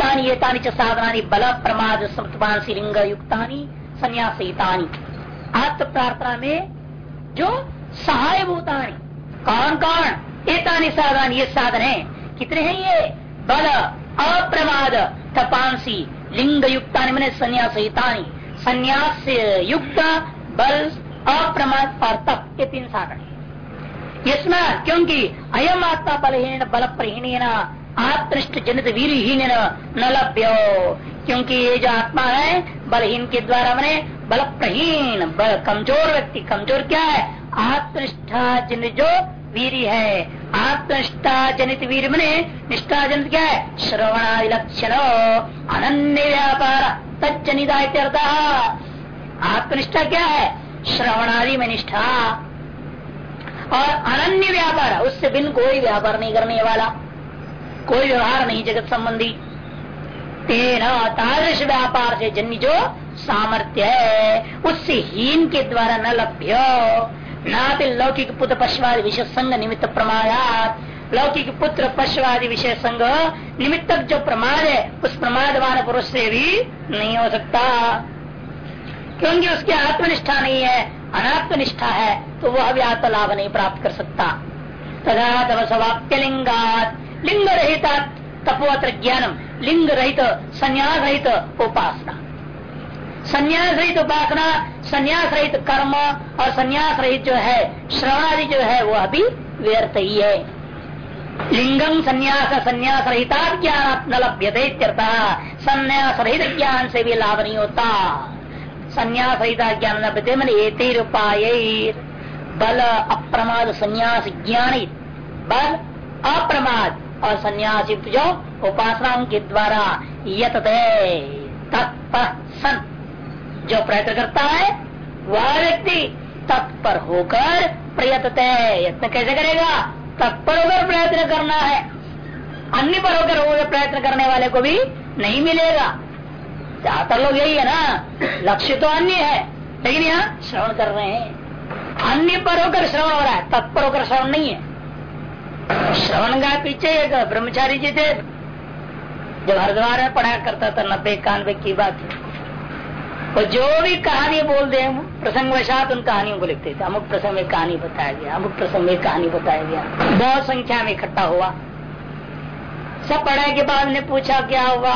युक्तानि एतानि च बल प्रमाद समतमानसी लिंग युक्तानि संन्यासितानि आत्म प्रार्थना में जो सहाय भूतानी कौन कौन एतानि साधन ये साधन है, कितने हैं ये? बल, अप्रमाद तपांसी लिंग युक्ता मैंने संन्यासितानी संन्यास युक्त बल, अप्रमाद और तप, ये तीन साधन है। इसमें क्योंकि अयम आत्मा बलहीन बल प्रहीन आत्मनिष्ठ जनित वीरहीन न लभ्य। क्योंकि ये जो आत्मा है, बलहीन के द्वारा मैंने बल प्रहीन बल कमज़ोर व्यक्ति, कमज़ोर क्या है? आत्मनिष्ठा जनित जो वीर है आत्मनिष्ठा जनित वीर मने निष्ठा जनित क्या है? श्रवणादि लक्षण, अनन्य व्यापार तजनिता आत्मनिष्ठा क्या है? श्रवणादि में निष्ठा। और अनन्य व्यापार, उससे बिन कोई व्यापार नहीं करने वाला। कोई व्यवहार नहीं जगत संबंधी। तेना तादृश व्यापार से जन्य जो सामर्थ्य है। उससे हीन के द्वारा न लभ्य। नाति लौकिक पुत्र पशुवादि विषय संग निमित्त प्रमादात। लौकिक पुत्र पशुवादि विषय संग निमित्त जो प्रमाद है, उस प्रमादवान पुरुष से भी नहीं हो सकता। क्योंकि उसकी आत्मनिष्ठा नहीं है, अनात्मनिष्ठा है तो वह भी आत्म लाभ नहीं प्राप्त कर सकता। तथा तब स्वाप्य लिंगात लिंग रहित तपोत्र ज्ञानम लिंग रहित संन्यास रहित उपासना संन्यास रहित उपासना संन्यास रहित कर्म और संन्यास रहित जो है, श्रवणादि जो है वह भी व्यर्थ ही है. लिंगम संन्यास संन्यास रहिता ज्ञान न लभ्य संन्यास रहित ज्ञान से भी लाभ नहीं होता. संन्यास रहित ज्ञान लभ्यते मन एक बल, अप्रमाद, संन्यास, ज्ञान, बल, अप्रमाद और सन्यासी जो उपासनाओं के द्वारा यत तत्पर सन जो प्रयत्न करता है, वह व्यक्ति तत्पर होकर प्रयत्न यत्न कैसे करेगा? तत्पर होकर प्रयत्न करना है। अन्य पर होकर प्रयत्न करने वाले को भी नहीं मिलेगा। ज़्यादातर लोग यही है ना, लक्ष्य तो अन्य है, लेकिन यहाँ श्रवण कर रहे हैं। अन्य पर होकर श्रवण हो रहा है, तत्पर होकर श्रवण नहीं है। श्रवण का पीछे एक ब्रह्मचारी जी थे, जब हरिद्वार में पढ़ा करता था, नब्बे कानवे की बात है। वो जो भी कहानी बोल दे प्रसंग वशात उन कहानियों को लिखते थे। अमुक प्रसंग में कहानी बताया गया, अमुक प्रसंग में कहानी बताया गया। बहुत संख्या में इकट्ठा हुआ। सब पढ़ाई के बाद ने पूछा, क्या हुआ?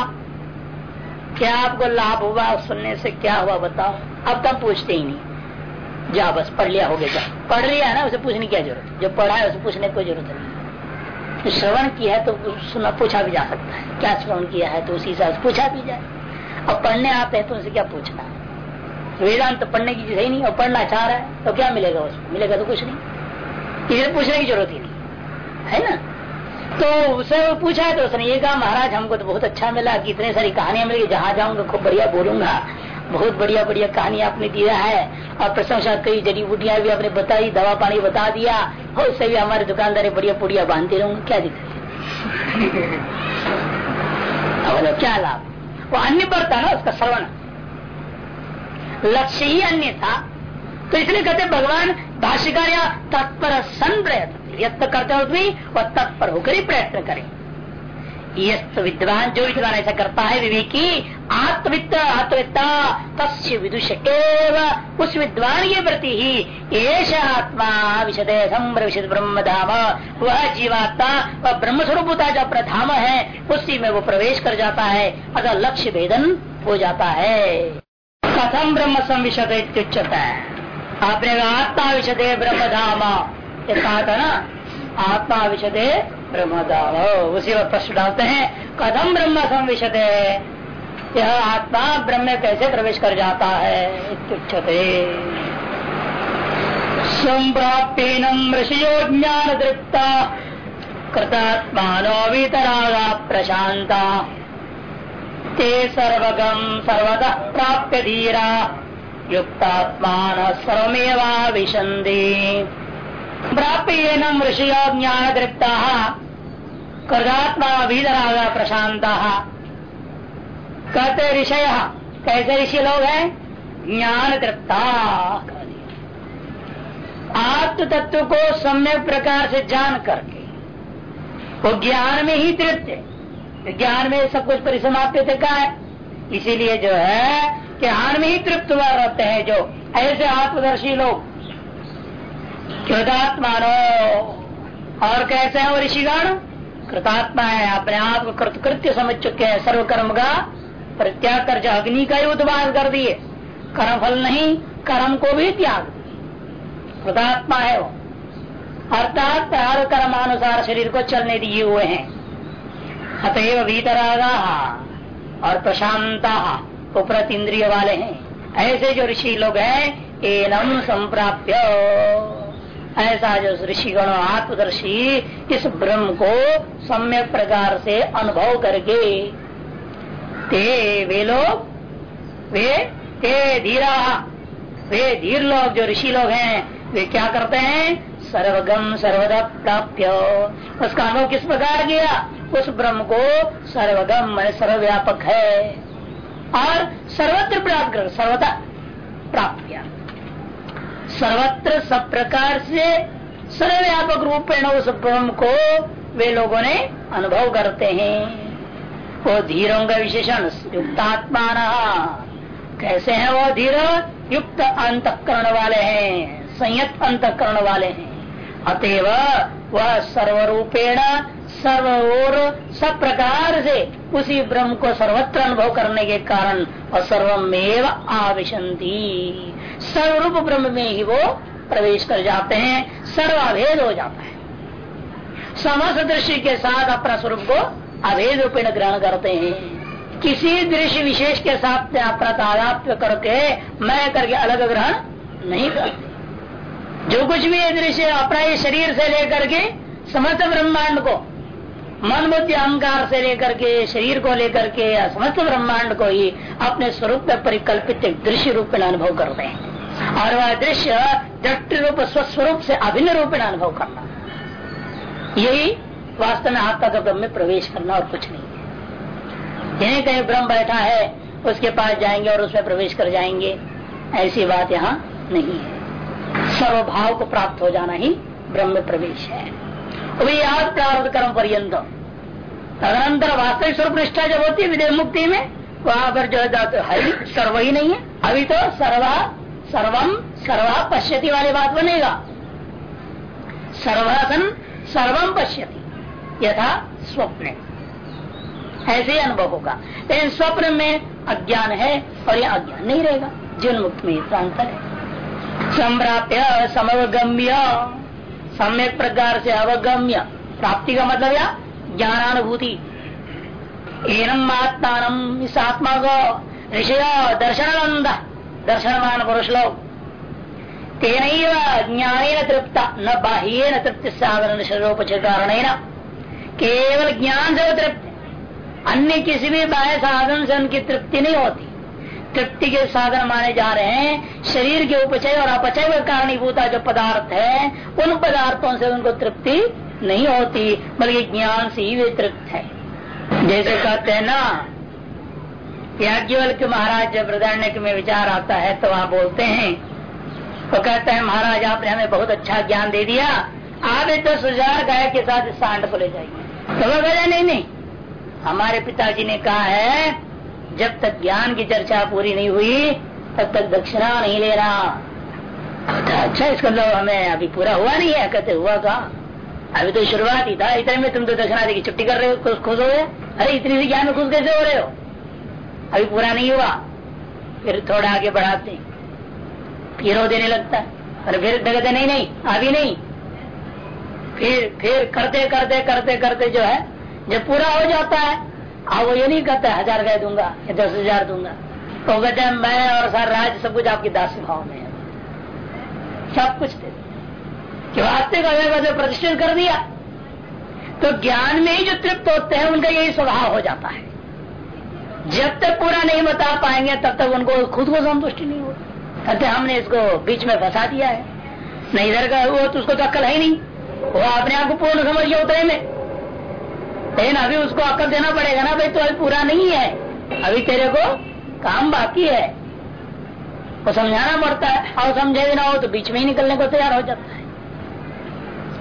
क्या आपको लाभ हुआ? सुनने से क्या हुआ? बताओ। अब तब पूछते ही नहीं। जा बस, पढ़ लिया, हो गया पढ़ लिया ना, उसे पूछने की क्या ज़रूरत? जो पढ़ा है, उसे पूछने की ज़रूरत नहीं। श्रवण किया है तो सुना पूछा भी जा सकता है। क्या श्रवण किया है तो उसी हिसाब से पूछा भी जाए। और पढ़ने आते हैं तो उनसे क्या पूछना है? वेदांत तो पढ़ने की चीज़ है नहीं, और पढ़ना चाह रहा है तो क्या मिलेगा उसको? मिलेगा तो कुछ नहीं। किसी पूछने की ज़रूरत ही नहीं। है ना? तो उसे पूछा है तो उसने ये कहा, महाराज, हमको तो बहुत अच्छा मिला, कि इतने सारी कहानियाँ मिली, जहाँ जाऊँगा खूब बढ़िया बोलूँगा। बहुत बढ़िया बढ़िया कहानी आपने दिया है। और प्रशंसा कई जड़ी बूटियाँ भी आपने बताई, दवा पानी बता दिया। और उससे भी हमारे दुकानदार बढ़िया पुड़िया बांधते रहूँगा। क्या दिक्कत क्या लाभ? वो अन्य पर था ना उसका श्रवण। लक्ष्य ही अन्य था। तो इसलिए कहते भगवान भाष्यकार या तत्पर सन प्रयत्न यत्न करते हो तत्पर होकर ही प्रयत्न करें। यस्त विद्वान जो विद्वान ऐसा करता है विवेकी, आत्मवित्त, आत्मवित्ता, तस्य विदुष एव उस विद्वान के प्रति ही। एश आत्मा विशद विशद ब्रह्म धाम वह जीवात्मा, वह ब्रह्म स्वरूपता जो अपना धाम है, उसी में वो प्रवेश कर जाता है। अगर लक्ष्य भेदन हो जाता है। कथम ब्रह्म संविशद आपने आत्मा विशदे ब्रह्म धाम कहा था ना? आत्मा विशदे ब्रह्मदाव उसी वक्त प्रश्न डालते हैं कदम ब्रह्म संविशत? यह आत्मा ब्रह्म में कैसे प्रवेश कर जाता है? ऋषियो ज्ञान दृप्ता कृतात्मानो प्रशांता ते सर्वगम सर्वतः प्राप्य धीरा युक्तात्मान सर्वमेवा विशंदी ऋषियो ज्ञान दृप्ता कर्दात्मा वीतरागा प्रशांत कहते ऋषय, कैसे ऋषि लोग हैं? ज्ञान तृप्ता आत्म तत्व को सम्यक प्रकार से जान करके, वो ज्ञान में ही तृप्त ज्ञान में सब कुछ परिसमाप्य का है? इसीलिए जो है ज्ञान में ही तृप्त हुआ रहते हैं जो ऐसे आत्मदर्शी लोग। कृतात्मानो। और कैसे है वो ऋषिगण? कृतात्मा है, अपने आप को कृतकृत्य समझ चुके हैं सर्व कर्म का प्रत्याग कर अग्नि का ही उद्वास कर दिए। कर्म फल नहीं, कर्म को भी त्याग। कृतात्मा है वो। अर्थात हर कर्मानुसार शरीर को चलने दिए हुए हैं। अतएव भीतरागा और प्रशांता, उपरत इंद्रिय वाले हैं। ऐसे जो ऋषि लोग हैं, एनम संप्राप्य। ऐसा जो ऋषिगण, आत्मदर्शी इस ब्रह्म को सम्यक प्रकार से अनुभव करके, ते वे लोग, वे, ते धीरा, वे धीर लोग जो ऋषि लोग हैं, वे क्या करते हैं? सर्वगम सर्वदा प्राप्य। उसका अनुभव किस प्रकार किया? उस ब्रह्म को सर्वगम, मैंने सर्वव्यापक है, और सर्वत्र प्राप्त कर सर्वता प्राप्त किया। सर्वत्र सब प्रकार से सर्वव्यापक रूपेण उस ब्रह्म को वे लोगों ने अनुभव करते हैं। वो धीरों का विशेषण युक्तात्मा कैसे हैं वो धीर? युक्त अंतकरण वाले हैं, संयत अंतकरण वाले हैं। अतएव वह सर्वरूपेण, सर्व और सब प्रकार से उसी ब्रह्म को सर्वत्र अनुभव करने के कारण और सर्वमेव आविशंति सर्वरूप ब्रह्म में ही वो प्रवेश कर जाते हैं, सर्वाभेद हो जाता है। समस्त दृश्य के साथ अपना स्वरूप को अभेद रूपेण ग्रहण करते हैं। किसी दृश्य विशेष के साथ अपना तादात्म्य करके मैं करके अलग ग्रहण नहीं करते। जो कुछ भी दृश्य अपना ही शरीर से लेकर के, समस्त ब्रह्मांड को मन बुद्धि अहंकार से लेकर के, शरीर को लेकर के समस्त ब्रह्मांड को ही अपने स्वरूप में परिकल्पित दृश्य रूप में अनुभव करते हैं। और वह दृश्य दृष्ट रूप स्वस्वरूप से अभिन्न रूप में अनुभव करना। यही वास्तव में आत्मा का ब्रह्म में प्रवेश करना और कुछ नहीं। है यही कहीं ब्रह्म बैठा है, उसके पास जाएँगे और उसमें प्रवेश कर जाएँगे, ऐसी बात यहाँ नहीं है। सर्वभाव को प्राप्त हो जाना ही ब्रह्म प्रवेश है। याद प्रारब्ध कर्म पर्यंत। तदनंतर वास्तविक स्वरूप निष्ठा जब होती है, विदेह मुक्ति में, वहाँ पर जो है, सर्व ही नहीं है। अभी तो सर्वा सर्वम सर्वा पश्यति वाली बात बनेगा। सर्वासन सर्वम पश्यति, यथा स्वप्न। ऐसे अनुभव होगा। लेकिन स्वप्न में अज्ञान है और यह अज्ञान नहीं रहेगा। जीवन मुक्त में अंतर है। संप्राप्य, समवगम्य, सम्यक प्रकार से अवगम्य। प्राप्ति का मतलब या ज्ञानानुभूति। एनम आत्मान इस आत्मा को ऋषि दर्शन दर्शनमान पुरुष लोग तेन ज्ञान तृप्त, न बाह्य न तृप्ति साधन कारण केवल ज्ञान से तृप्त। अन्य किसी भी बाह्य साधन से उनकी तृप्ति नहीं होती। तृप्ति के साधन माने जा रहे हैं, शरीर के उपचय और अपचय का कारणीभूता जो पदार्थ है, उन पदार्थों से उनको तृप्ति नहीं होती, बल्कि ज्ञान से ही वे तृप्त है। जैसे कहते हैं ना याज्ञवल के महाराज जब हृदय में विचार आता है तो वहाँ बोलते हैं। वो कहते हैं, महाराज, आपने हमें बहुत अच्छा ज्ञान दे दिया। आप एक दस हज़ार गाय के साथ सांड को ले जाएँगे तो नहीं नहीं। हमारे पिताजी ने कहा है, जब तक ज्ञान की चर्चा पूरी नहीं हुई, तब तक दक्षिणा नहीं ले रहा। अच्छा इसका मतलब हमें अभी पूरा हुआ नहीं है? कहते, हुआ कहा? अभी तो शुरुआत ही था। इतने में तुम तो दक्षिणा की छुट्टी कर रहे हो, खुश हो गए। अरे, इतनी सी ज्ञान में खुश कैसे हो रहे हो? अभी पूरा नहीं हुआ, फिर थोड़ा आगे बढ़ाते फिर हो देने लगता है, और फिर कहते नहीं नहीं, अभी नहीं। फिर फिर करते करते करते करते जो है, जब पूरा हो जाता है, अब वो ये नहीं कहता हज़ार गए दूँगा, या दस हज़ार दूँगा। तो कहते हैं, मैं और सर राज सब कुछ आपकी दास भाव में है। सब कुछ दे कि वास्तविक अवय प्रतिष्ठित कर दिया तो ज्ञान में ही जो तृप्त होते हैं, उनका यही स्वभाव हो जाता है। जब तक पूरा नहीं बता पाएँगे, तब तक उनको खुद को संतुष्टि नहीं होती कहते हमने इसको बीच में फंसा दिया है। नहीं, इधर का वो तो उसको तो अक्कल है नहीं। वो अपने आप को पूर्ण समझ गया उतरे में। लेकिन अभी उसको अक्ल देना पड़ेगा ना, भाई तो अभी पूरा नहीं है। अभी तेरे को काम बाकी है। वो समझाना पड़ता है। और समझे भी ना हो तो बीच में ही निकलने को तैयार हो जाता है।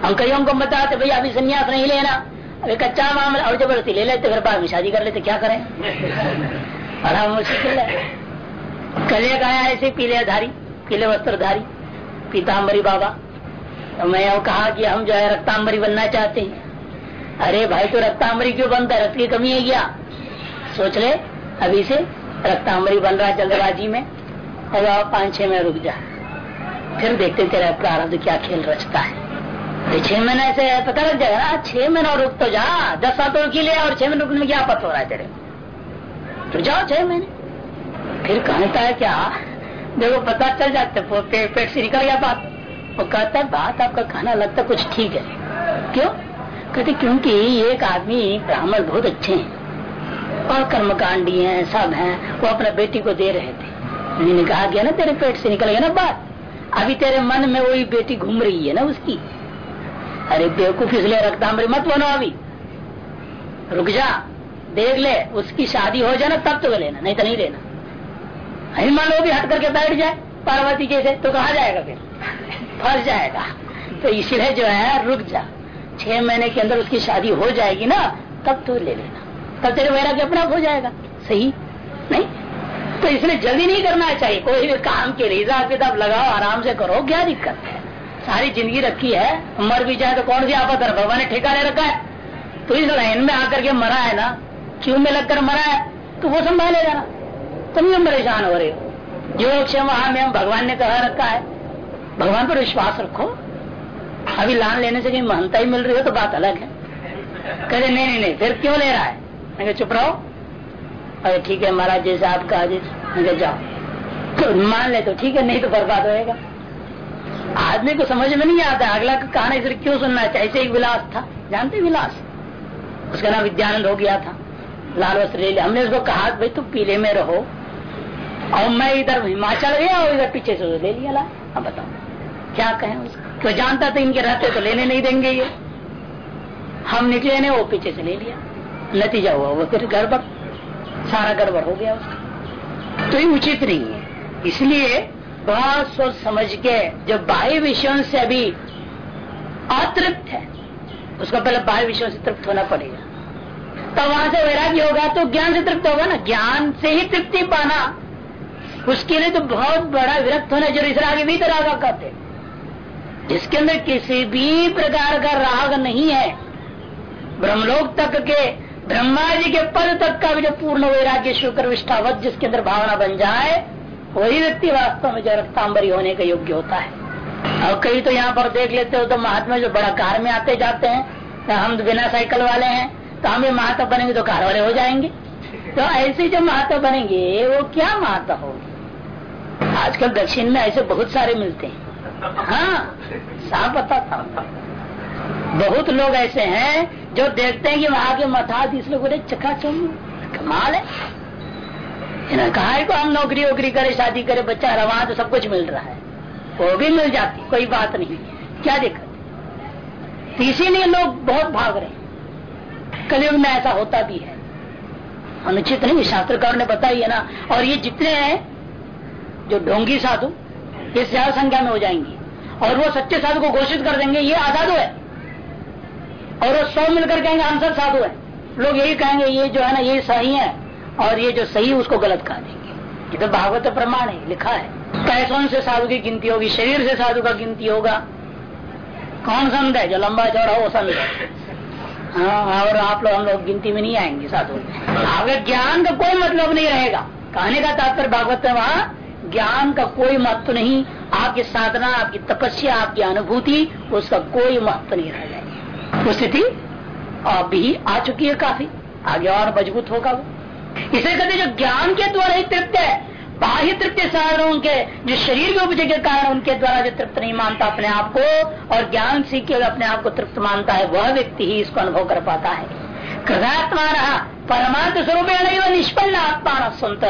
हम कईयों को बताते, भाई, अभी संन्यास नहीं लेना। अभी कच्चा मामला और ज़बरदस्ती ले लेते घर बाद में शादी कर लेते, क्या करें? बड़ा मुश्किल है। कल एक आया ऐसे पीले धारी, पीले वस्त्रधारी पीताम्बरी बाबा। तो मैं कहा कि हम जो है रक्ताम्बरी बनना चाहते हैं। अरे भाई तो रक्ताम्बरी क्यों बनता है? रक्त की कमी है क्या? सोच ले, अभी से रक्ताम्बरी बन रहा है जल्दबाजी में, और पाँच छह में रुक जा। फिर देखते तेरा प्रारब्ध क्या खेल रचता है। छह महीने से पता लग जाएगा ना। छह महीना रुक तो जा। दस सातों के लिए और छह महीने रुकने में क्या पता हो रहा है तेरे? तो जाओ छह महीने। फिर कहता है क्या? देखो पता चल जाते पे, पेट से निकल गया बात। वो कहता है बात आपका कहना लगता कुछ ठीक है। क्यों? कहते क्योंकि एक आदमी ब्राह्मण बहुत अच्छे हैं और कर्मकांडी हैं सब हैं। वो अपने बेटी को दे रहे थे। मैंने कहा गया ना तेरे पेट से निकल गया ना बात? अभी तेरे मन में वही बेटी घूम रही है ना उसकी? अरे बेवकूफ़ इसलिए रक्ताम्बरी मत बनो अभी। रुक जा, देख ले, उसकी शादी हो जाए ना, तब तो लेना, नहीं तो नहीं लेना। मान लो भी हट करके बैठ जाए, पार्वती जैसे तो कहा जाएगा फिर? फंस जाएगा। तो इसलिए जो है, रुक जा। छह महीने के अंदर उसकी शादी हो जाएगी ना, तब तो ले लेना। तब तेरे वैराग्य अपना हो जाएगा। सही? नहीं? तो इसलिए जल्दी नहीं करना चाहिए। कोई भी काम के लिए हिसाब किताब लगाओ, आराम से करो, क्या दिक्कत है? सारी ज़िंदगी रखी है। मर भी जाए तो कौन सी आपत है? भगवान ने ठेका ले रखा है। तो इस लाइन में आकर के मरा है ना, क्यों में लगकर मरा है? तो वो संभालेगा ना तुम क्यों परेशान हो रहे हो। जो क्षम में, भगवान ने कहा रखा है। भगवान पर विश्वास रखो। अभी लान लेने से कहीं महंता ही मिल रही हो तो बात अलग है। कहते, नहीं नहीं नहीं, फिर क्यों ले रहा है? मैं चुप रहो। अरे, ठीक है, महाराज, जैसे आपका आदेश जाओ। तो मान ले तो ठीक है, नहीं तो बर्बाद होएगा। आदमी को समझ में नहीं आता, अगला का कहानी फिर क्यों सुनना चाहिए ऐसे एक विलास था। जानते विलास? उसका नाम विद्यानंद हो गया था। लाल वस्त्र ले लिया। हमने उसको कहा भाई तुम पीले में रहो। और मैं इधर हिमाचल गया और इधर पीछे से ले लिया ला अब बताओ, क्या कहें उसको? तो जानता था इनके रहते तो लेने नहीं देंगे ये? हम निकले ने, वो पीछे से ले लिया। नतीजा हुआ, वो फिर गड़बड़। सारा गड़बड़ हो गया उसका। तो ये उचित नहीं है। इसलिए बहुत सोच समझ के, जो बाह्य विषयों से अभी अतृप्त है, उसको पहले बाह्य विषयों से तृप्त होना पड़ेगा। तब वहाँ से वैराग्य होगा तो ज्ञान से तृप्त होगा ना। ज्ञान से ही तृप्ति पाना। उसके लिए तो बहुत बड़ा विरक्त होना ज़रूरी। आगे भी तो राग कहते जिसके अंदर किसी भी प्रकार का राग नहीं है, ब्रह्मलोक तक के, ब्रह्मा जी के पद तक का भी जो पूर्ण वैराग्य, शुक्र विष्ठावत जिसके अंदर भावना बन जाए वही व्यक्ति वास्तव में जो रक्तांबरी होने का योग्य होता है। और कई तो यहाँ पर देख लेते हो तो महात्मा जो बड़ा कार में आते जाते हैं तो हम बिना साइकिल वाले हैं तो हम भी महात्मा बनेंगे तो कार वाले हो जाएँगे। तो ऐसे जो महात्मा बनेंगे, वो क्या महात्मा होगी? आजकल दक्षिण में ऐसे बहुत सारे मिलते हैं। हाँ साफ़ पता था। बहुत लोग ऐसे हैं जो देखते हैं कि वहाँ के मथा इस लोग चकाचम कमाल है। कहा है को हम नौकरी वोकरी करे, शादी करे, बच्चा रवा तो सब कुछ मिल रहा है। वो भी मिल जाती, कोई बात नहीं। क्या दिक्कत? इसीलिए लोग बहुत भाग रहे कलयुग में ऐसा होता भी है। अनुचित नहीं, शास्त्रकार ने बताई है ना। और ये जितने हैं, जो ढोंगी साधु, ये ज़्यादा संख्या में हो जाएँगे। और वो सच्चे साधु को घोषित कर देंगे, ये असाधु है। और वो सौ मिलकर कहेंगे, हम सब साधु है। लोग यही कहेंगे, ये जो है ना, ये सही है। और ये जो सही उसको गलत कहा देंगे। ये तो भागवत प्रमाण है, लिखा है। पैसों से साधु की गिनती होगी, शरीर से साधु का गिनती होगा। कौन है? जो लंबा चौड़ा हो संत हाँ और आप लोग, हम लोग गिनती में नहीं आएँगे साधु। आपके ज्ञान का कोई मतलब नहीं रहेगा। कहने का तात्पर्य भागवत में वहाँ, ज्ञान का कोई महत्व नहीं। आपकी साधना, आपकी तपस्या, आपकी अनुभूति, उसका कोई महत्व नहीं रह जाएगी। वो स्थिति अभी आ चुकी है काफ़ी। आगे और मज़बूत होगा वो। इसे कहते जो ज्ञान के द्वारा ही तृप्त है, बाह्य तृप्त साधनों के, जो शरीर के उपजय के कारण उनके द्वारा जो तृप्त नहीं मानता अपने आप को, और ज्ञान सीख के अपने आप को तृप्त मानता है, वह व्यक्ति ही इसको अनुभव कर पाता है। कृदात्मा रहा, परमात्म स्वरूप निष्पन्न आत्मा सुनते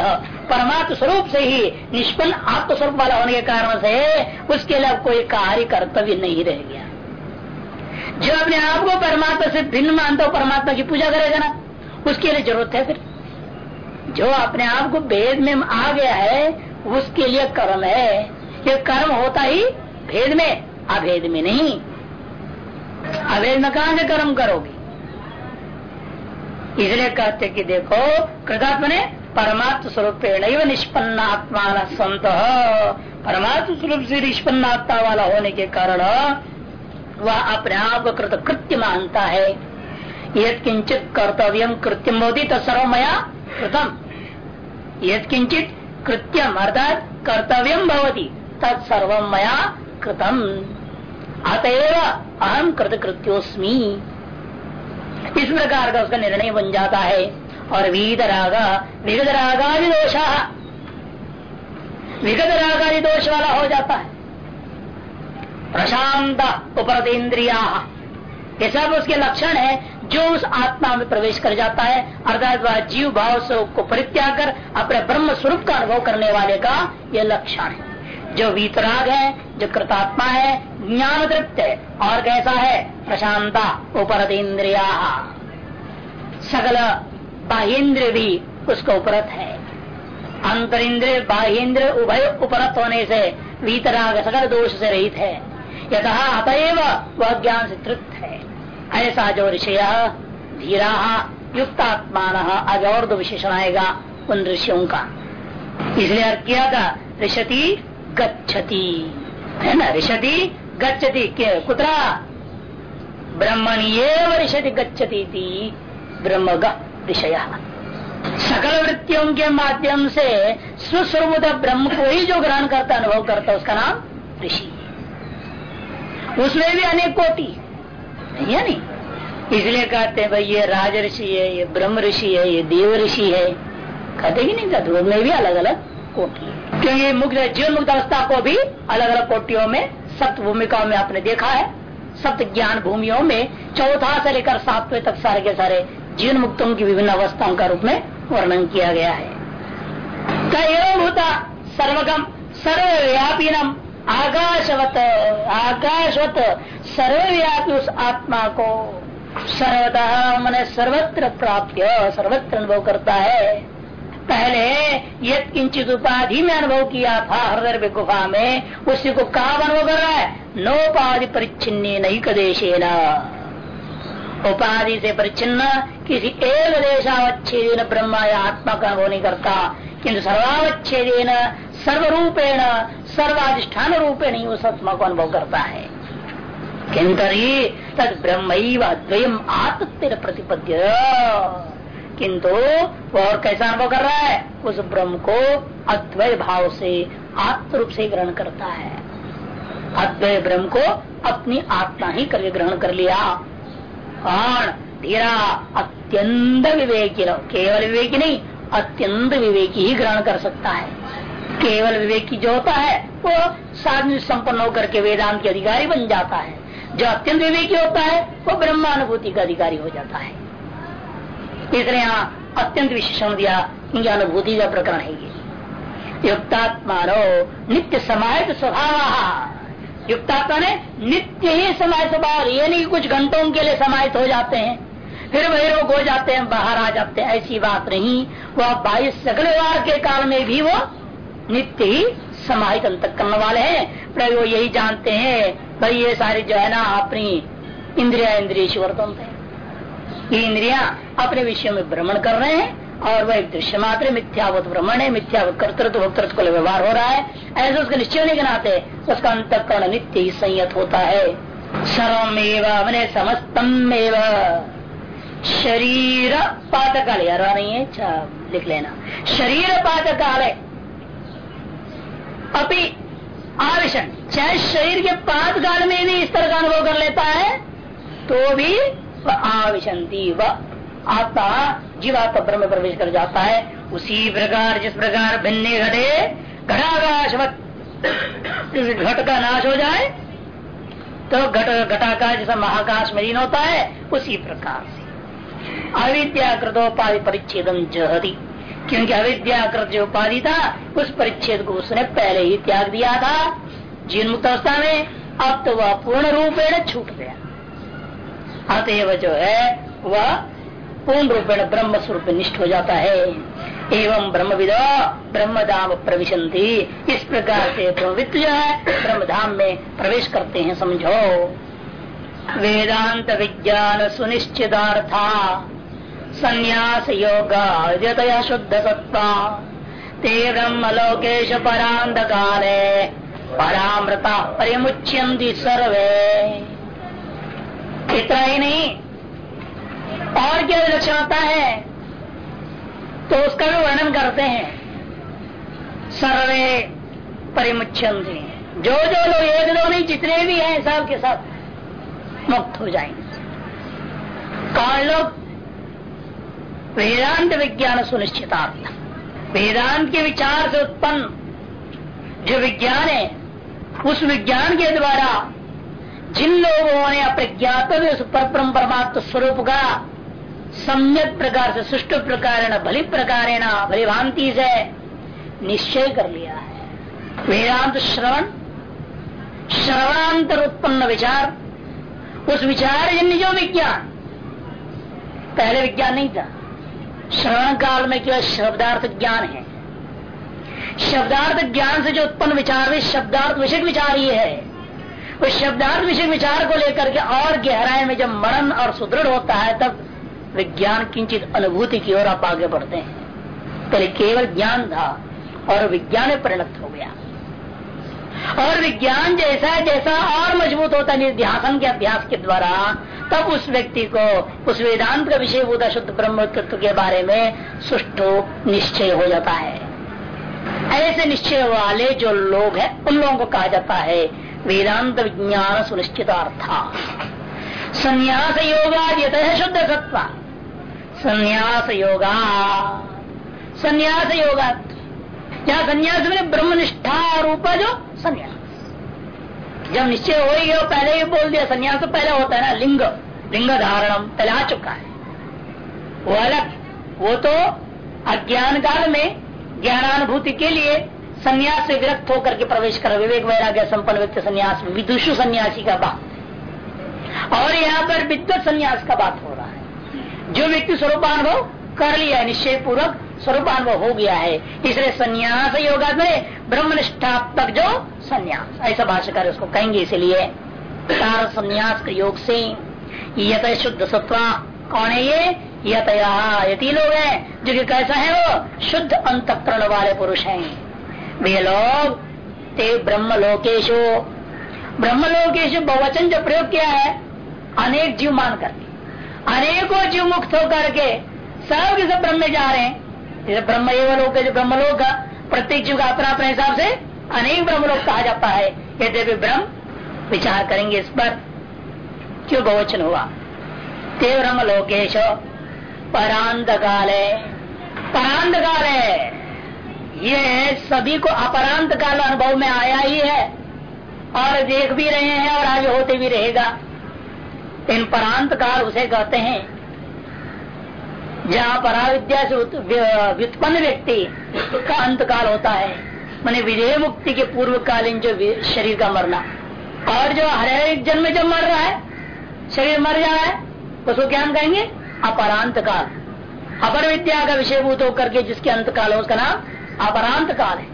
परमात्म स्वरूप से ही निष्पन्न आत्म स्वरूप वाला होने के कारण से उसके लिए कोई कार्य कर्तव्य नहीं रह गया। जो अपने आप को परमात्मा से भिन्न मानता हो परमात्मा की पूजा करेगा ना, उसके लिए ज़रूरत है फिर। जो अपने आप को भेद में आ गया है, उसके लिए कर्म है। ये कर्म होता ही भेद में, अभेद में नहीं। अभेद में कहा से कर्म करोगे? इसलिए कहते कि देखो, कृतात्म ने परमात्म स्वरूप निष्पन्न आत्मा न संत। परमात्म स्वरूप से निष्पन्न आत्मा वाला होने के कारण वह अपने आप कृत कृत्य मानता है। यद किंचित कर्तव्य कृत्यम होती तो सर्वमया कृतम। यद किंचित कृत्यम अर्थात कर्तव्यम भवती, तत्सर्व मया कृतम। अतएव अहम कृत कृत्योस्मी इस प्रकार का उसका निर्णय बन जाता है। और वीत रागा विगत रागादि दोष विगत रागादि दोष वाला हो जाता है। प्रशांत उपरत इंद्रिया ये सब उसके लक्षण है। जो उस आत्मा में प्रवेश कर जाता है, अर्थात वह जीव भाव से को परित्याग कर, अपने ब्रह्म स्वरूप का अनुभव करने वाले का यह लक्षण है। जो वीतराग है, जो कृतात्मा है ज्ञान तृप्त है, और कैसा है? प्रशांता उपरत इंद्रिया सकल बाह्यन्द्र भी उसका उपरत है। अंतर इंद्र बाह्यन्द्र उभय उपरत होने से वीतराग सकल दोष से रहित है। यथा अतएव वह ज्ञान से तृप्त है। ऐसा जो ऋषय धीरा युक्त युक्तात्मान आज और दो विशेषण आएगा उन ऋषियों का इसलिए अर्थ किया था, ऋषति गच्छति। है ना? ऋषति गच्छति। कुतरा? ब्रह्मणीय ऋषति गच्छति थी ब्रह्म विषय सकल वृत्तियों के माध्यम से स्वस्वरूप ब्रह्म को ही जो ग्रहण करता, अनुभव करता, उसका नाम ऋषि। उसमें भी अनेक कोटि। है नहीं है नहीं? इसलिए कहते हैं, भाई, ये राज ऋषि है, ये ब्रह्म ऋषि है, ये देव ऋषि है। कहते ही नहीं कहते उसमें भी अलग अलग कोटि क्योंकि मुक्त जीवन मुक्त अवस्था को भी अलग अलग कोटियों में, सप्त भूमिकाओं में आपने देखा है। सप्त ज्ञान भूमियों में चौथा से लेकर सातवें तक सारे के सारे जीवन मुक्तों की विभिन्न अवस्थाओं का रूप में वर्णन किया गया है। होता सर्वगम सर्वव्यापीनम। आकाशवत आकाशवत सर्वव्यापी उस आत्मा को सर्वतः मैंने सर्वत्र प्राप्त सर्वत्र अनुभव करता है। पहले यद किंचित उपाधि में अनुभव किया था, हृदय गुफा में, उसी को कहा अनुभव कर रहा है। नोपाधि परिच्छिन्न नहीं कदेशे न उपाधि से परिचिन्न किसी एक देशावच्छेदन ब्रह्मा या आत्मा का अनुभव नहीं करता। किन्तु सर्वावच्छेदन, सर्वरूपेण सर्वाधिष्ठान रूपेण ही उस आत्मा को अनुभव करता है। किंतु तद ब्रह्म द्वयम आत्म प्रतिपद्य। किंतु और कैसा अनुभव कर रहा है? उस ब्रह्म को अद्वय भाव से, आत्म रूप से ग्रहण करता है। अद्वय ब्रह्म को अपनी आत्मा ही करके ग्रहण कर लिया। और धीरा, अत्यंत विवेकी केवल विवेकी नहीं अत्यंत विवेकी ही ग्रहण कर सकता है। केवल विवेकी जो होता है, वो साधन संपन्न होकर के वेदांत के अधिकारी बन जाता है। जो अत्यंत विवेकी होता है, वो ब्रह्मानुभूति का अधिकारी हो जाता है। इसलिए यहाँ अत्यंत विशेषण दिया, इनकी अनुभूति का प्रकरण है ये। युक्तात्मा नित्य समाहित स्वभाव। युक्तात्मा ने नित्य ही समाहित स्वभाव, ये नहीं कुछ घंटों के लिए समाहित हो जाते हैं। फिर बहिर्मुख हो जाते हैं, बाहर आ जाते हैं। ऐसी बात नहीं। वह बाईस व्यवहार के काल में भी वो नित्य ही समाहित अंत करने वाले हैं। पर वो यही जानते हैं, भाई ये सारे जो है ना अपनी इंद्रिया इंद्रिय वर्तन थे ये इंद्रिया अपने विषय में भ्रमण कर रहे हैं और वह एक दृश्य मात्र मिथ्यावत भ्रमण है, मिथ्यावत कर्तृत्व, भक्तृत्व का व्यवहार हो रहा है। ऐसे उसका निश्चय नहीं बनाते उसका अंतकरण नित्य ही संयत होता है। सर्वमेव मैंने समस्तम शरीर पातकाल यार नहीं है? अच्छा लिख लेना। शरीर पातकाल अभी आविशन चाहे शरीर के पातकाल में भी इस तरह का अनुभव कर लेता है तो भी आविशंति व आत्मा जीवात्मा ब्रह्म प्रवेश कर जाता है। उसी प्रकार, जिस प्रकार भिन्न घटे, घटाकाश घट का नाश हो जाए तो घट, घटाकाश जैसा महाकाश में होता है, उसी प्रकार से। अविद्याकृतोपाधि परिच्छेदम जहती। क्योंकि अविद्याकृत जो उपाधि था उस परिच्छेद को उसने पहले ही त्याग दिया था। जीवन मुक्त अवस्था में अब तो वह पूर्ण रूपेण छूट गया। अतएव जो है, वह पूर्ण रूपेण ब्रह्म स्वरूप निष्ठ हो जाता है। एवं ब्रह्म विद ब्रह्मधाम प्रविशंति इस प्रकार से ब्रह्मविद जो है, ब्रह्मधाम में प्रवेश करते हैं, समझो। वेदांत विज्ञान सुनिश्चितार्था संन्यास योग शुद्ध सत्ता ते ब्रह्म लोकेश परांध काले परामृता परिमुच्यंती सर्वे। इतना ही नहीं और क्या लक्षण आता है तो उसका भी वर्णन करते हैं। सर्वे परिमुच्यंती जो जो लोग एक दो नहीं, जितने भी हैं, सब के सब मुक्त हो जाएँगे। कौन लोग? वेदांत विज्ञान सुनिश्चितार्थ। वेदांत के विचार से उत्पन्न जो विज्ञान है, उस विज्ञान के द्वारा जिन लोगों ने अप्रज्ञात पर परमात्म स्वरूप का सम्यक प्रकार से सुष्ट प्रकार भली प्रकार भली भांति से निश्चय कर लिया है। वेदांत श्रवण श्रवणांतर उत्पन्न विचार उस विचार जन्य जो विज्ञान पहले विज्ञान नहीं था। श्रवण काल में केवल शब्दार्थ ज्ञान है। शब्दार्थ ज्ञान से जो उत्पन्न विचार शब्दार्थ विषय विचार ही है। उस शब्दार्थ विषय विचार को लेकर के और गहराई में जब मरण और सुदृढ़ होता है, तब विज्ञान किंचित अनुभूति की ओर आप आगे बढ़ते हैं। पहले केवल ज्ञान था और विज्ञान में परिणत हो गया। और विज्ञान जैसा जैसा और मज़बूत होता है ध्यान के अभ्यास के द्वारा, तब उस व्यक्ति को, उस वेदांत का विषय होता शुद्ध ब्रह्म तत्व के बारे में सुष्टो निश्चय हो जाता है। ऐसे निश्चय वाले जो लोग हैं, उन लोगों को कहा जाता है वेदांत विज्ञान सुनिश्चित अर्था। संन्यास योगा यत शुद्ध सत्ता संन्यास योगा। संन्यास योगा जहाँ संन्यास में ब्रह्मनिष्ठा रूप जो संन्यास। जब निश्चय हो ही गया पहले ही बोल दिया, संन्यास तो पहले होता है ना, लिंग। लिंग धारण पहले आ चुका है। वो अलग। वो तो अज्ञान काल में ज्ञानानुभूति के लिए संन्यास से विरक्त होकर के प्रवेश कर। विवेक वैराग्य संपन्न व्यक्ति संन्यास, विदुषु सन्यासी का बात और यहाँ पर विद्वत संन्यास का बात हो रहा है। जो व्यक्ति स्वरूपानुभव कर लिया निश्चय पूर्वक स्वरूपानुभव हो गया है। इसलिए संन्यास योगा में ब्रह्मनिष्ठात्मक जो संन्यास। ऐसा भाषाकार उसको कहेंगे इसलिए संन्यास के योग से, यत शुद्ध सत्वा, कौन है ये? यति लोग हैं, जो कि कैसा है वो? शुद्ध अंतकरण वाले पुरुष हैं। वे लोग, ते ब्रह्म लोकेशो ब्रह्म लोकेश बहुवचन जो प्रयोग किया है, अनेक जीव मान करके, अनेकों जीव मुक्त होकर के सब ब्रह्म में जा रहे हैं। जैसे ब्रह्म एवं लोग जो ब्रह्म लोग का प्रत्येक जीव का अपना अपने हिसाब से अनेक ब्रह्म लोग कहा जाता है। यद्यपि ब्रह्म विचार करेंगे इस पर, क्यों बहुवचन हुआ? ते ब्रह्म लोकेश परांत काल है परांत काल है ये सभी को अपरांत काल अनुभव में आया ही है। और देख भी रहे हैं और आगे होते भी रहेगा। इन परांत काल उसे कहते हैं जहाँ पराविद्या से व्युत्पन्न व्यक्ति का अंत काल होता है, मैंने विधेय मुक्ति के पूर्व कालीन जो शरीर का मरना। और जो हर एक जन्म जब मर रहा है, शरीर मर जा रहा है उसको क्या हम कहेंगे? अपरांत काल अपर विद्या का विषयभूत होकर के जिसके अंत काल है, उसका नाम अपरांत काल है।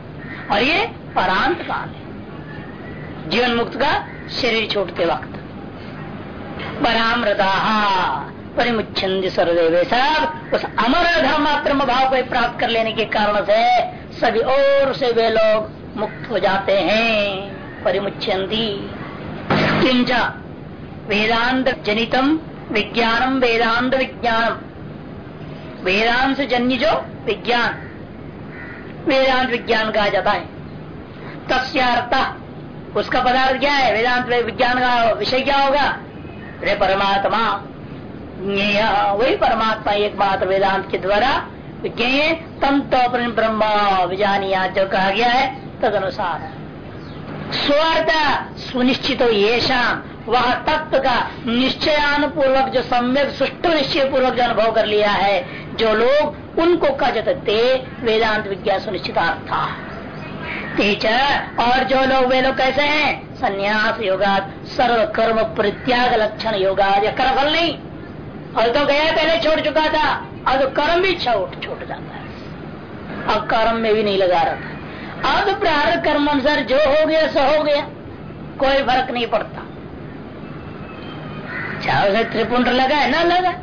और ये परांत काल है। जीवन मुक्त का शरीर छोड़ते वक्त। परामृता परिमुच्छन्द सर्वदेव सब उस अमर धर्मात्म भाव को प्राप्त कर लेने के कारण से सभी और से वे लोग मुक्त हो जाते हैं। परिमुच्छन्दी किंचा वेदांत जनितम विज्ञानम वेदांत विज्ञानम वेदांत से जन्य जो विज्ञान। वेदांत विज्ञान कहा जाता है। तस्थ उसका पदार्थ क्या है? वेदांत विज्ञान का विषय क्या होगा? परमात्मा। वही परमात्मा एक बात वेदांत के द्वारा तम तो ब्रह्म विजानिया जो कहा गया है तद अनुसार स्वार्थ सुनिश्चित हो ये शाम, वह तत्व का निश्चयानुपूर्वक जो सम्यक सुष्टु निश्चय पूर्वक जो अनुभव कर लिया है, जो लोग उनको कह जाते वेदांत विज्ञान सुनिश्चितार्थ। और जो लोग, वे लोग कैसे हैं? संन्यास योगा सर्व कर्म परित्याग लक्षण योगा या कर्मफल नहीं। और तो गया पहले छोड़ चुका था, अब तो कर्म भी छोट छोड़ जाता है। अब कर्म में भी नहीं लगा रहा था अब प्रारंभ कर्म अनुसार जो हो गया, सो हो गया। कोई फ़र्क नहीं पड़ता। चाहे उसे त्रिपुंड लगा है ना लगा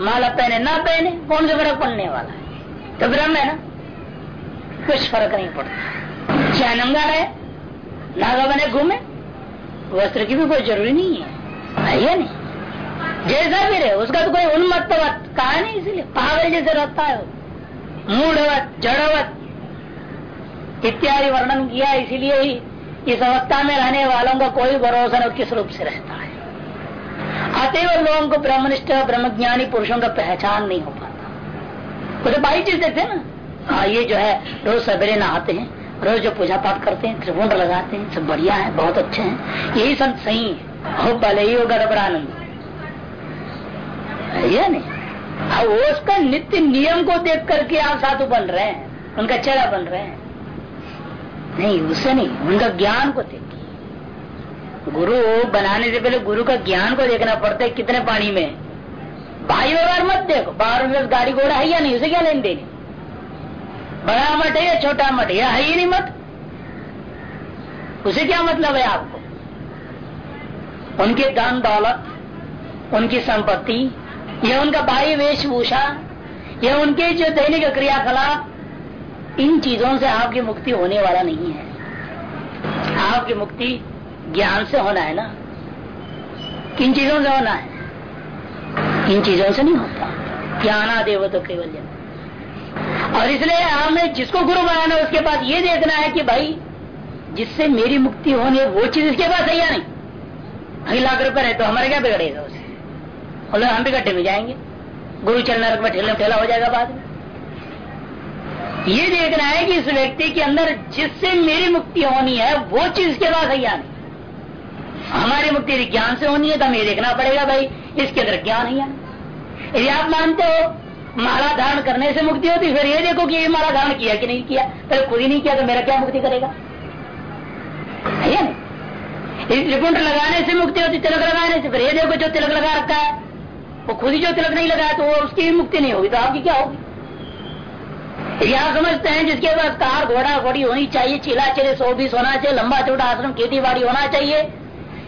माला पहने, ना पहने, कौन से फ़र्क पड़ने वाला है? तो ब्रह्म है ना? कुछ फ़र्क नहीं पड़ता। चाहे नंगा रहे, नागा बने घूमे, वस्त्र की भी कोई ज़रूरी नहीं है। है नहीं? जैसा भी रहे, उसका तो कोई उन्मत्त कहा नहीं इसलिए। पागल जैसे रहता है मूढ़वत, जड़वत इत्यादि वर्णन किया, इसीलिए ही इस अवस्था में रहने वालों का कोई भरोसा नहीं, किस रूप से रहता है। अतएव लोगों को ब्रह्मनिष्ठ, ब्रह्मज्ञानी पुरुषों का पहचान नहीं हो पाता। वो तो बाई चीज़ देखते ना। हाँ ये जो है, रोज सवेरे नहाते हैं, रोज जो पूजा पाठ करते हैं त्रिपुंड लगाते हैं, सब बढ़िया है, बहुत अच्छे हैं। यही संत सही है। हो, भले ही हो गड़बड़ानंद है नहीं। अब उसका नित्य नियम को देख करके आप साधु बन रहे हैं, उनका चेहरा बन रहे हैं। नहीं उससे नहीं, उनका ज्ञान को देखिए। गुरु बनाने से पहले गुरु का ज्ञान को देखना पड़ता है कितने पानी में। भाई व्यवहार मत देखो, बाहर में गाड़ी घोड़ा है या नहीं, उसे क्या लेन देनी बड़ा मठ है या छोटा मठ या है ही नहीं मत उसे क्या मतलब है आपको? उनके धन दौलत, उनकी संपत्ति या उनका बाह्य वेशभूषा या उनके जो दैनिक क्रियाकलाप, इन चीज़ों से आपकी मुक्ति होने वाला नहीं है। आपकी मुक्ति ज्ञान से होना है ना? किन चीज़ों से होना है? इन चीज़ों से नहीं होता? ज्ञाना देव तो केवल और इसलिए हमें जिसको गुरु बनाना उसके पास ये देखना है कि भाई, जिससे मेरी मुक्ति होनी है वो चीज़ इसके पास है या नहीं? अभी लाख रुपए रहे तो हमारे क्या बिगड़ेगा उसे? बोले हम भी गड्ढे में जाएँगे। गुरु चरण में ठेला ठेला हो जाएगा बाद में। ये देखना है कि इस व्यक्ति के अंदर जिससे मेरी मुक्ति होनी है, वो चीज़ के बाद है या हमारी मुक्ति यदि ज्ञान से होनी है तो हमें देखना पड़ेगा भाई, इसके अंदर ज्ञान है यदि आप मानते हो, माला धारण करने से मुक्ति होती, फिर ये देखो कि ये माला धारण किया कि नहीं किया पहले खुद ही नहीं किया तो मेरा क्या मुक्ति करेगा? है नहीं? लगाने से मुक्ति होती, तिलक लगाने से, फिर ये देखो जो तिलक लगा रखा है वो खुद ही जो तिलक नहीं लगाया तो वो उसकी भी मुक्ति नहीं होगी तो आपकी क्या होगी? यह समझते हैं जिसके पास कार घोड़ा घोड़ी होनी चाहिए, चिला चले, सौ बीस होना चाहिए, लंबा चौड़ा आश्रम, खेती बाड़ी होना चाहिए,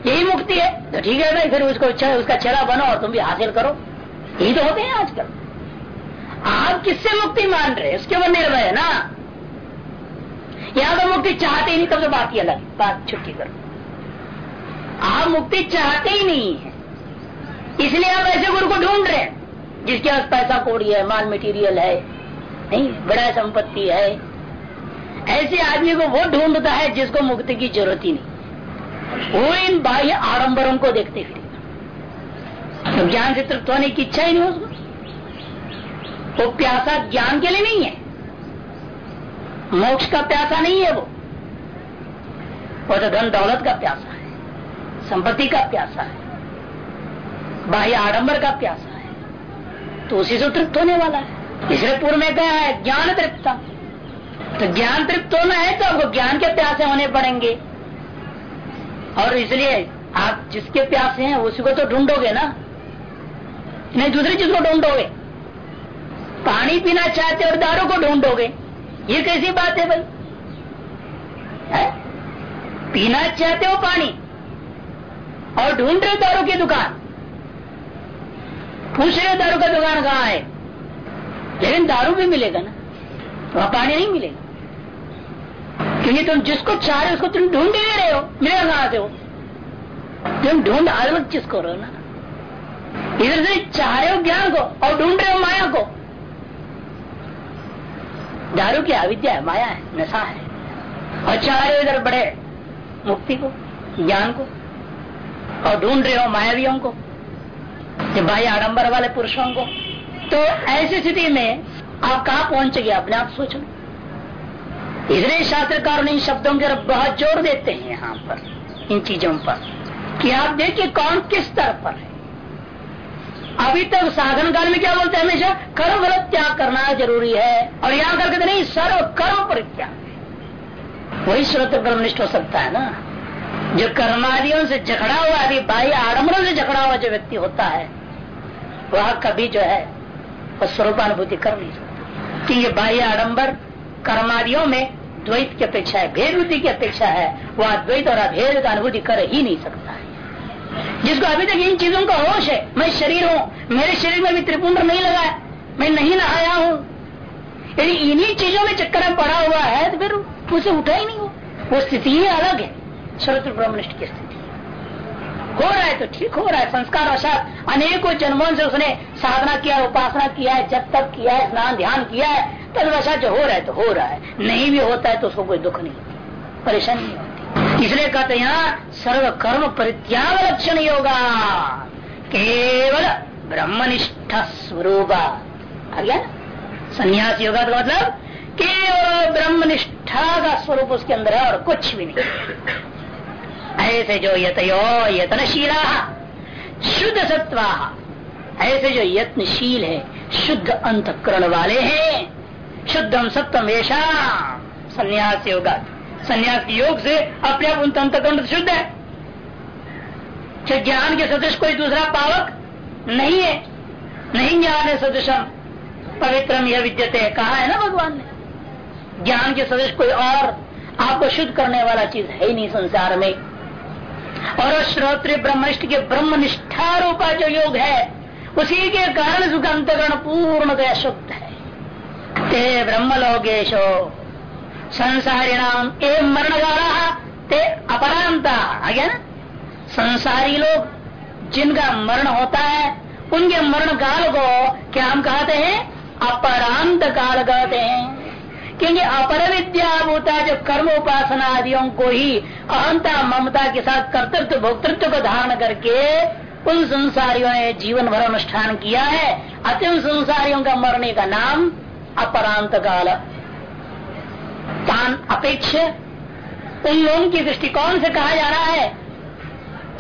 यही मुक्ति है। तो ठीक है भाई, फिर उसको उसका चेहरा बनो और तुम भी हासिल करो। यही तो होते हैं आजकल। आप किससे मुक्ति मान रहे उसके ऊपर निर्भय है ना? या तो मुक्ति चाहते ही नहीं, तब तो बात ही अलग बात छुट्टी करो। आप मुक्ति चाहते ही नहीं इसलिए आप ऐसे गुरु को ढूंढ रहे हैं, जिसके पास पैसा कौड़ी है, माल मटेरियल है, नहीं, बड़ा संपत्ति है। ऐसे आदमी को वो ढूंढता है जिसको मुक्ति की ज़रूरत ही नहीं। वो इन बाह्य आडंबरों को देखते फिर तो ज्ञान से तृप्त होने की इच्छा ही नहीं उसको। वो प्यासा ज्ञान के लिए नहीं है। मोक्ष का प्यासा नहीं है वो। वो तो धन दौलत का प्यासा है, संपत्ति का प्यासा है। बाह्य आडंबर का प्यासा है। तो उसी से तृप्त होने वाला है। इसलिए पूर्व में कहा है, ज्ञान तृप्त तो ज्ञान तृप्त होना है तो आपको ज्ञान के प्यासे होने पड़ेंगे। और इसलिए आप जिसके प्यासे हैं, उसी को तो ढूंढोगे ना। नहीं, दूसरी चीज़ को ढूंढोगे। पानी पीना चाहते और दारू को ढूंढोगे। ये कैसी बात है भाई? है? पीना चाहते हो पानी और ढूंढ रहे दारू की दुकान। पूछ दारू का दुकान कहाँ है? लेकिन दारू भी मिलेगा ना। वहाँ पानी नहीं मिलेगा। क्योंकि तुम जिसको चाह रहे हो, उसको तुम ढूंढ ही रहे हो। मिलेगा कहाँ से हो। तुम ढूंढ अलग चीज़ करो ना? इधर से चाह रहे हो ज्ञान को और ढूंढ रहे हो माया को। दारू की अविद्या है, माया है, नशा है। और चाह रहे हो इधर बड़े मुक्ति को, ज्ञान को और ढूंढ रहे हो मायावियों को। भाई आडंबर वाले पुरुषों को। तो ऐसी स्थिति में आप कहा पहुँच गए? अपने आप सोचो। इसलिए शास्त्रकार इन शब्दों के बहुत ज़ोर देते हैं यहाँ पर, इन चीज़ों पर, कि आप देखिए कौन किस स्तर पर है। अभी तक साधन काल में क्या बोलते हैं हमेशा? कर्म फल त्याग करना ज़रूरी है, और यहाँ करके तो नहीं सर्व कर्म परित्याग वही श्रोत कर्मनिष्ठ हो सकता है ना? जो कर्मादियों से झगड़ा हुआ, अभी बाह्य आडम्बरों से झगड़ा हुआ जो व्यक्ति होता है वह कभी जो है और स्वरूपानुभूति कर नहीं सकता। कि ये बाह्य आडम्बर कर्मादियों में द्वैत की अपेक्षा है भेद बुद्धि की अपेक्षा है, वह द्वैत और अभेद का अनुभूति कर ही नहीं सकता है। जिसको अभी तक इन चीज़ों का होश है, मैं शरीर हूँ, मेरे शरीर में भी त्रिपुंड नहीं लगा मैं नहीं नहाया हूँ। यदि इन्हीं चीज़ों में चक्कर में पड़ा हुआ है तो फिर उसे उठा ही नहीं हो वो स्थिति ही अलग है शरद ब्रह्मनिष्ठ की स्थिति। हो रहा है तो ठीक हो रहा है। संस्कार वशात अनेकों जन्मों से उसने साधना किया, उपासना किया है, जब तक किया है, स्नान, ध्यान किया है तद वशात जो हो रहा है तो हो रहा है। नहीं भी होता है तो उसको कोई दुख नहीं परेशानी नहीं होती। इसलिए कहते यहाँ सर्व कर्म परित्याग लक्षण योगा, केवल ब्रह्मनिष्ठ स्वरूप। आ गया संन्यास योगा का मतलब केवल ब्रह्मनिष्ठा का स्वरूप उसके अंदर है और कुछ भी नहीं। ऐसे जो यतयो यत्नशीला, शुद्ध सत्वा। ऐसे जो यत्नशील है, शुद्ध अंतकरण वाले हैं। शुद्धम सत्यम ऐसा संन्यास योग संन्यास योग से अपने आप उनका अंतकरण शुद्ध है। ज्ञान के सदृश कोई दूसरा पावक नहीं है, नहीं ज्ञान है सदृशम, पवित्रम यह विद्यते कहा है ना भगवान ने? ज्ञान के सदृश कोई और आपको शुद्ध करने वाला चीज़ है ही नहीं संसार में। और श्रोत्र ब्रह्मनिष्ठ के ब्रह्मनिष्ठा रूपा जो योग है, उसी के कारण सुख अंतकरण पूर्णतया शुद्ध है। ते ब्रह्मलोकेशो, संसारिणाम ए मरण गाला ते अपरांता आ गया ना? संसारी लोग जिनका मरण होता है, उनके मरण काल को क्या हम कहते हैं? अपरांत काल कहते हैं। क्योंकि अपर विद्या होता जो कर्म उपासना आदियों को ही अहंता ममता के साथ कर्तृत्व, भोक्तृत्व को धारण करके उन संसारियों ने जीवन भर अनुष्ठान किया है। अति संसारियों का मरने का नाम अपरांत काल तान अपेक्ष। उन लोगों की दृष्टिकोण से कहा जा रहा है?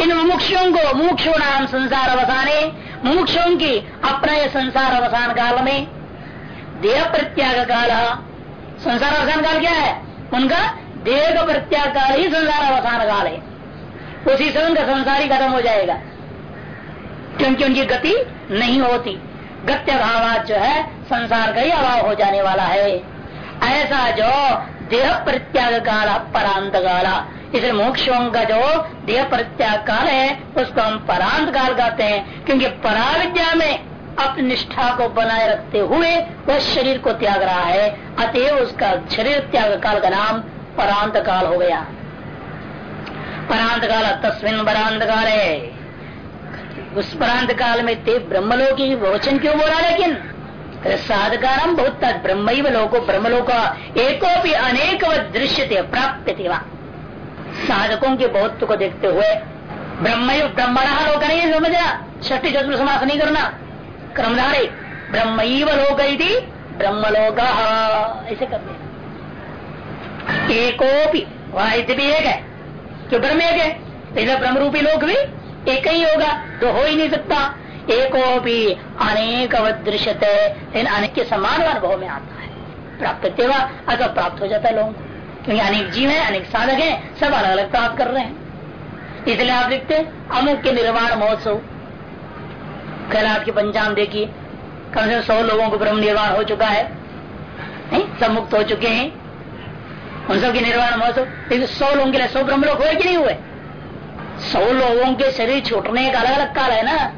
इन मुमुक्षों को मुमुक्षो नाम संसार अवसाने मुमुक्षों की अपना संसार अवसान काल में। देह प्रत्याग काल। संसार अवसान काल क्या है? उनका देह का प्रत्याग काल ही संसार अवसान काल है। उसी से उनका संसार ही खत्म हो जाएगा। क्योंकि उनकी गति नहीं होती। गत्य भाव जो है, संसार का ही अभाव हो जाने वाला है। ऐसा जो देह प्रत्याग काल परांत काल, इसलिए मोक्षों का जो देह प्रत्याग काल है, उसको हम परांत काल कहते हैं। क्योंकि पराविद्या में अपनी निष्ठा को बनाए रखते हुए वह शरीर को त्याग रहा है। अतएव उसका शरीर त्याग काल का नाम परांत काल हो गया। परांत काल तस्विन परांत काल है उस परांत काल में ते ब्रह्मलोक वचन क्यों बोला लेकिन? साधकार बहुत ब्रह्म लोको ब्रह्मलोक एको भी अनेक दृश्य थे प्राप्त थे साधकों के बहुत को देखते हुए ब्रह्म ब्रह्मणा लोक नहीं ष्टी चतुर्थ समास नहीं करना। क्रमधारे। ब्रह्म लोक ब्रह्मलोक। ऐसे करते एकोपी वह भी एक है। क्यों ब्रह्म एक है? तो ब्रह्म रूपी लोक भी एक ही होगा तो हो ही नहीं सकता। एको भी अनेक अवदृश्यते लेकिन अनेक के समान अनुभव में आता है। प्राप्त अगर प्राप्त हो जाता है लोगों को। क्योंकि अनेक जीव है, अनेक साधक है, सब अलग अलग प्राप्त कर रहे हैं। इसलिए आप लिखते अमुक के निर्माण महोत्सव कैलाश के पंचांग देखिए कम से कम सौ लोगों को ब्रह्म निर्वाण हो चुका है। नहीं, सब मुक्त हो चुके हैं। उन सब के निर्वाण महोत्सव लेकिन सौ लोगों के लिए सौ ब्रह्म लोग हुए कि नहीं हुए? सौ लोगों के शरीर छूटने का अलग अलग काल है ना?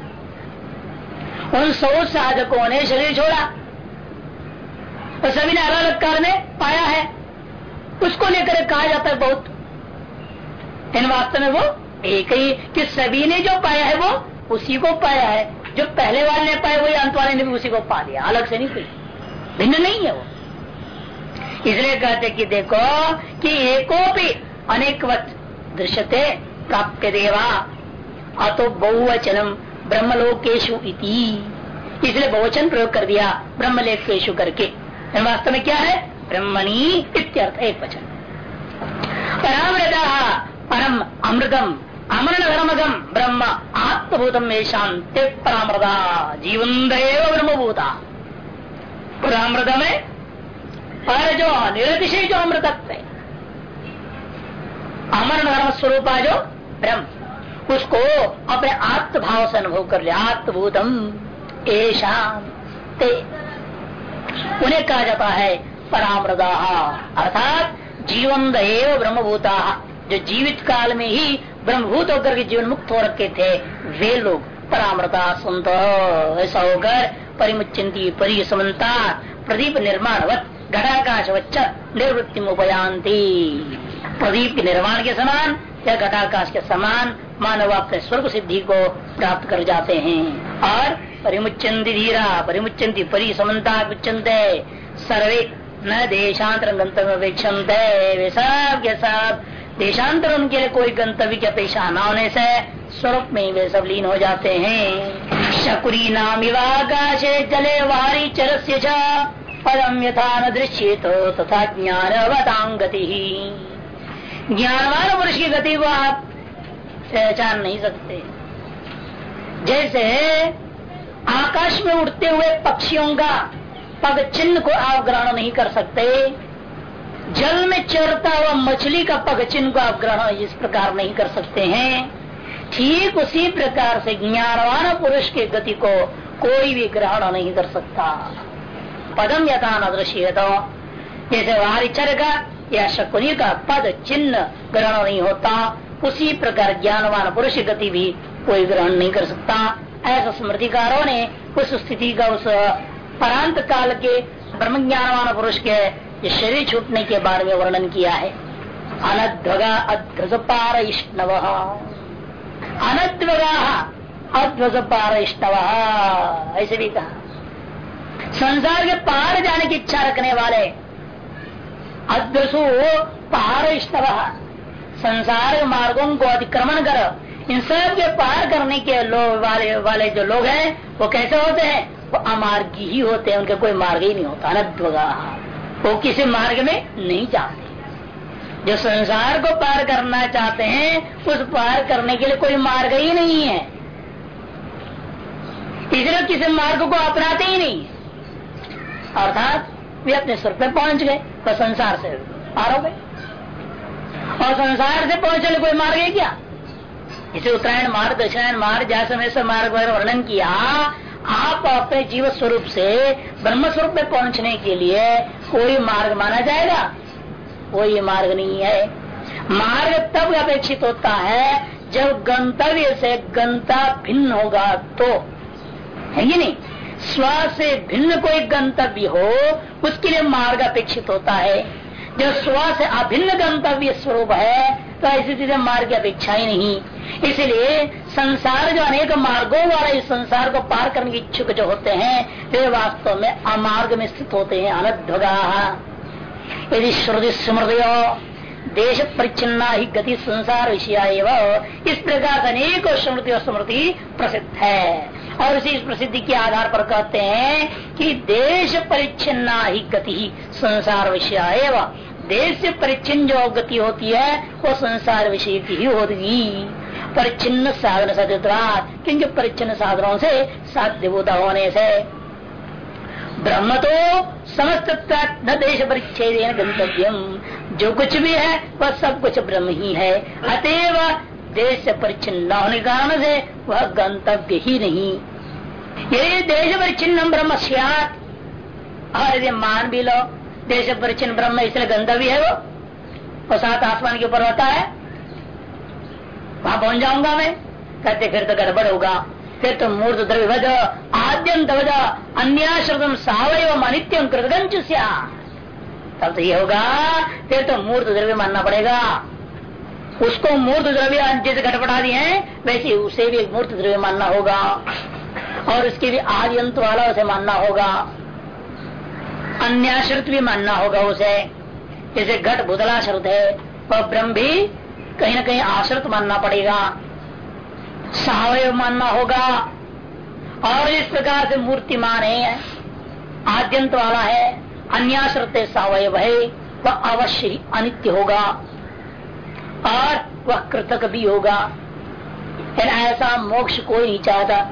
उन सौ साधकों ने शरीर छोड़ा। और सभी ने अलग अलग काल में पाया है। उसको लेकर कहा जाता है बहुत। इन वास्तव में वो एक ही, कि सभी ने जो पाया है वो उसी को पाया है। जो पहले वाले ने पाए, वही अंत वाले ने भी उसी को पा दिया। अलग से नहीं कोई। भिन्न नहीं है वो। इसलिए कहते कि देखो कि एको भी अनेक दृश्यते प्राप्त देवा। अतो बहुवचनम ब्रह्मलोकेशु इति। इसलिए बहुवचन प्रयोग कर दिया ब्रह्मलेखेशु करके। वास्तव में क्या है? ब्रह्मणी इत्यर्थ, एक वचन। परम अमृतम। अमरण धर्मगम ब्रह्म आत्मभूतम में शांति परामृता। जीवन ब्रह्मभूता। परामृत में पर जो निरतिशय जो अमृतत्व। अमरण धर्म स्वरूप जो ब्रह्म। उसको अपने आत्मभाव से अनुभव कर लिया आत्मभूतम ऐसा उन्हें कहा जाता है परामृदा अर्थात जीवन एवं ब्रह्मभूता, जो जीवित काल में ही ब्रह्मभूत होकर के जीवन मुक्त हो रखे थे। वे लोग परामृता संत ऐसा होकर परिमुचिंती परिसमता प्रदीप निर्माण घटाकाश वच्च निवृत्ति उपयांती प्रदीप के निर्माण के समान या घटाकाश के समान मानव अपने स्वर्ग सिद्धि को प्राप्त कर जाते हैं। और परिमुचंती धीरा परिमुचंती परिसमता उच्चनते सर्वे न देशांतर गंतव्य वे सब के सब देशांतर उनके लिए कोई गंतव्य की अपेक्षा न होने से? स्वरूप में ही वे सब लीन हो जाते हैं। शकुरी नाम आकाशे जले वारी चरस्य पदम यथा न दृश्य तो तथा ज्ञान अवतांगति ज्ञानवान पुरुष की गति को आप पहचान नहीं सकते। जैसे आकाश में उड़ते हुए पक्षियों का पग चिन्ह को आप ग्रहण नहीं कर सकते। जल में चरता हुआ मछली का पग चिन्ह को आप ग्रहण इस प्रकार नहीं कर सकते हैं। ठीक उसी प्रकार से ज्ञानवान पुरुष के गति को कोई भी ग्रहण नहीं कर सकता। पदम यथा दृश्य तो जैसे वारिचर का या शकुनी का पद चिन्ह ग्रहण नहीं होता, उसी प्रकार ज्ञानवान पुरुष गति भी कोई ग्रहण नहीं कर सकता। ऐसा स्मृतिकारों ने उस स्थिति का उस परांत काल के ब्रह्म ज्ञानवान पुरुष के शरीर छूटने के बारे में वर्णन किया है। अनध्वगा अध्वज पार इष्णव अनध्वगा अध्वज पार इष्णव ऐसे भी कहा। संसार के पार जाने की इच्छा रखने वाले अध्वसु पार इष्णव संसार मार्गों को अतिक्रमण कर, इन सब के पार करने के लोग वाले वाले जो लोग हैं, वो कैसे होते हैं? वो अमार्गी ही होते हैं, उनके कोई मार्ग ही नहीं होता। अनध्वगा। वो किसी मार्ग में नहीं जाते। जो संसार को पार करना चाहते हैं, उस पार करने के लिए कोई मार्ग ही नहीं है। इसलिए किसी मार्ग को अपनाते ही नहीं। अर्थात, वे अपने स्वर पे पहुँच गए तो संसार से पार हो गए। और संसार से पहुँचने कोई मार्ग है क्या? इसे उत्तरायण मार्ग, दक्षिणायन मार्ग, जैसे मार्ग वर्णन किया आप अपने जीव स्वरूप से, ब्रह्म स्वरूप में पहुँचने के लिए कोई मार्ग माना जाएगा? कोई मार्ग नहीं है। मार्ग तब अपेक्षित होता है, जब गंतव्य से गंता भिन्न होगा तो। है ये नहीं? स्व से भिन्न कोई गंतव्य हो, उसके लिए मार्ग अपेक्षित होता है। जब स्व से अभिन्न गंतव्य स्वरूप है तो ऐसी चीज़ें मार्ग की अपेक्षा ही नहीं। इसलिए संसार जो अनेक मार्गों वाले इस संसार को पार करने के इच्छुक जो होते हैं, वे वास्तव में अमार्ग में स्थित होते हैं, अनध्वगा। यदि श्रुति स्मृतियों, देश परिचिन्ना ही गति संसार विषय इस प्रकार अनेक स्मृति और स्मृति प्रसिद्ध है। और इसी प्रसिद्धि के आधार पर कहते हैं कि देश परिच्छिन्ना ही गति संसार विषय एवं देश से परिचिन जो गति होती है, वो संसार विषय की ही होगी परिचिन साधन सत्यवाद क्योंकि परिचिन्न साधनों से साध्य होने से? ब्रह्म तो समस्त न देश परिच्छेद गंतव्यम। जो कुछ भी है, वह सब कुछ ब्रह्म ही है। अतएव देश से न होने कारण से वह गंतव्य ही नहीं। ये देश परिचिन्न ब्रह्म सियात, और यदि मान भी लो देश परिचिन ब्रह्म इसलिए गंतव्य है वो। और सात आसमान के ऊपर होता है। वहाँ पहुँच जाऊँगा मैं। कहते, फिर तो गड़बड़ होगा। फिर तो मूर्त द्रव्य आद्यंत अन्याश्रम सावयव अनित्यम कृतगंच तब तो ये होगा, फिर तो मूर्त द्रव्य मानना पड़ेगा। उसको मूर्त द्रव्य जैसे घटपटा दिए हैं, वैसे उसे भी मूर्त द्रव्य मानना होगा। और उसके भी आद्यंत वाला उसे मानना होगा। अन्याश्रित भी मानना होगा उसे। जैसे घट बुदलाश्रित है, वह ब्रह्म भी कहीं ना कहीं आश्रित मानना पड़ेगा। सवय मानना होगा। और इस प्रकार से मूर्तिमान है, आद्यंत वाला है, अन्याश्रित सवय है, वह अवश्य अनित्य होगा। और वह कृतक भी होगा। ऐसा मोक्ष कोई नहीं चाहता।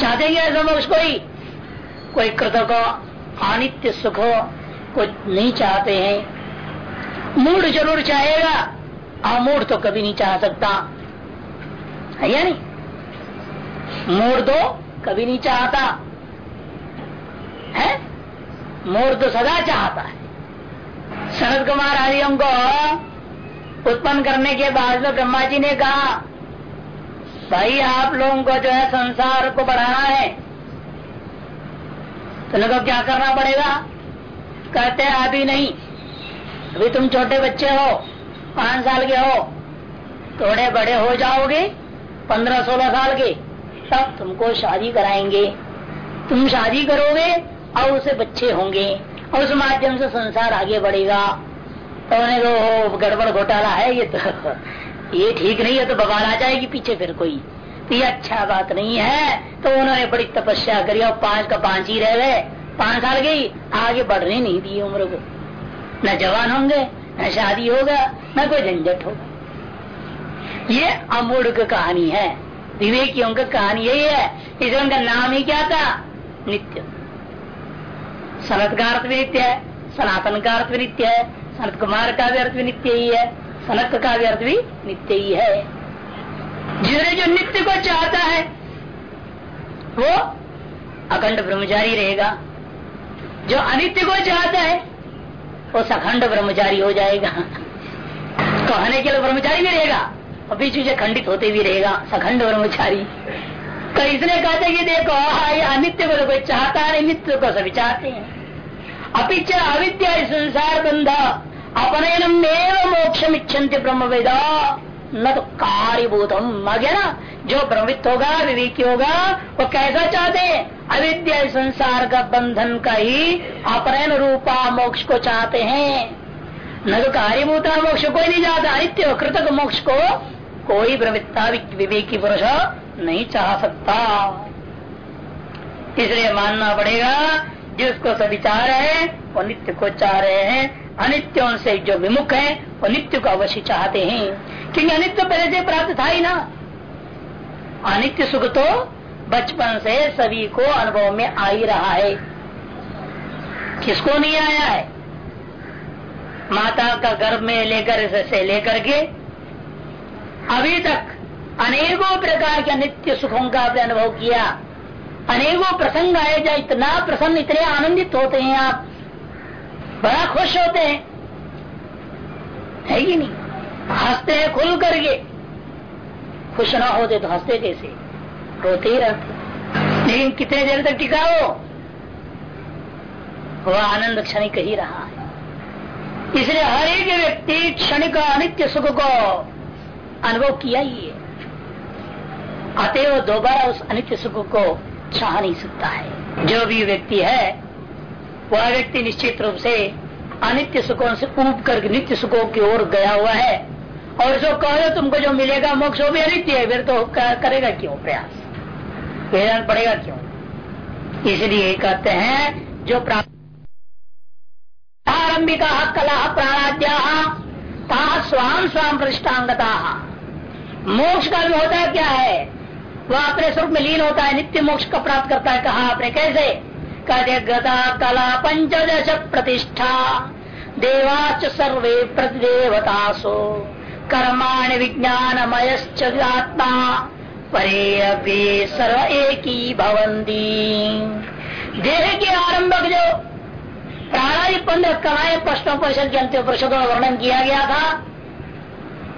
चाहते ऐसा मोक्ष कोई? कोई कृतक अनित्य सुख को नहीं चाहते हैं। मूड ज़रूर चाहेगा अमूड तो कभी नहीं चाह सकता। है या नहीं? मूड तो कभी नहीं चाहता। है? मूड तो सदा चाहता है। सनत कुमार आदियों को उत्पन्न करने के बाद में ब्रह्मा जी ने कहा, भाई, आप लोगों को जो है संसार को बढ़ाना है। तो लोगों, क्या करना पड़ेगा? कहते हैं, अभी नहीं। अभी तुम छोटे बच्चे हो, पाँच साल के हो। थोड़े बड़े हो जाओगे, पंद्रह सोलह साल के, तब तुमको शादी कराएँगे। तुम शादी करोगे और उसे बच्चे होंगे और उस माध्यम से संसार आगे बढ़ेगा। तो उन्हें गड़बड़ घोटाला है ये तो। ये ठीक नहीं है तो बवाल आ जाएगी पीछे फिर कोई। ये अच्छा बात नहीं है। तो उन्होंने बड़ी तपस्या करी, और पाँच का पाँच ही रह गए। पाँच साल गई, आगे बढ़ने नहीं दी उम्र को। न जवान होंगे, न शादी होगा, न कोई झंझट होगा। ये अमूढ़ कहानी है। विवेकियों का कहानी यही है इसलिए उनका नाम ही क्या था? नित्य। सनत का अर्थ भी नित्य है, सनातन का अर्थ भी नित्य है सनत कुमार का भी अर्थ भी नित्य ही है, सनत का भी अर्थ भी नित्य ही है। जिसने जो नित्य को चाहता है, वो अखंड ब्रह्मचारी रहेगा। जो अनित्य को चाहता है, वो सखंड ब्रह्मचारी हो जाएगा। कहने के लिए ब्रह्मचारी भी रहेगा बीच बीच खंडित होते भी रहेगा, सखंड ब्रह्मचारी। तो इसने कहते कि देखो ये अनित्य को तो कोई चाहता है नित्य को सभी चाहते हैं। अपिच अविद्या संसार बंध अपने मोक्षम इच्छन्ति ब्रह्म वेदा न तो कार्यभूतम गया ना जो ब्रह्मित होगा, विवेकी होगा, वो कैसा चाहते हैं? अविद्या संसार का बंधन का ही अपरयन रूपा मोक्ष को चाहते हैं। न तो कार्यभूता मोक्ष कोई नहीं चाहता। अनित्य कृतक मोक्ष को कोई ब्रह्मिता विवेकी पुरुष नहीं चाह सकता। इसलिए मानना पड़ेगा जिसको रहे हैं, वो नित्य को चाह रहे हैं। अनित्यों से जो विमुख है, वो नित्य को अवश्य चाहते हैं। क्योंकि अनित्य पहले से प्राप्त था ही ना। अनित्य सुख तो बचपन से सभी को अनुभव में आ ही रहा है। किसको नहीं आया है? माता का गर्भ में लेकर से लेकर के अभी तक अनेकों प्रकार के नित्य सुखों का आपने अनुभव किया। अनेकों प्रसंग आए जहाँ इतना प्रसन्न, इतने आनंदित होते हैं आप। बड़ा खुश होते हैं। है कि नहीं? हँसते हैं खुल करके खुश ना होते तो हँसते कैसे? रोते ही रहते। लेकिन कितने देर तक टिकाओ वह आनंद क्षणिक ही रहा है। इसलिए हर एक व्यक्ति क्षणिक अनित्य सुख को अनुभव किया ही है। अतएव दोबारा उस अनित्य सुख को चाह नहीं सकता है। जो भी व्यक्ति है, वह व्यक्ति निश्चित रूप से अनित्य सुखों से ऊब कर नित्य सुखों की ओर गया हुआ है। और जो कहो तुमको जो मिलेगा, मोक्ष वो भी अनित्य है। फिर तो करेगा क्यों? प्रयास। वेदन पड़ेगा क्यों? इसलिए कहते हैं, जो प्राप्त आरंभिका कला प्राणाद्या स्वाम स्वाम प्रतिष्ठांगता मोक्ष का भी होता है क्या है? वह अपने स्वरूप में लीन होता है, नित्य मोक्ष का प्राप्त करता है। कहा आपने? कैसे? कहते गता कला पंचदश प्रतिष्ठा देवाच सर्वे प्रतिदेवतासो। कर्माण विज्ञानमयश्च आत्मा परे अभी सर्व एक ही भवंती देह के आरंभक जो प्राणादि पंद्रह कलाएँ प्रश्नों परिषद के अंतिम परिषदों वर्णन किया गया था।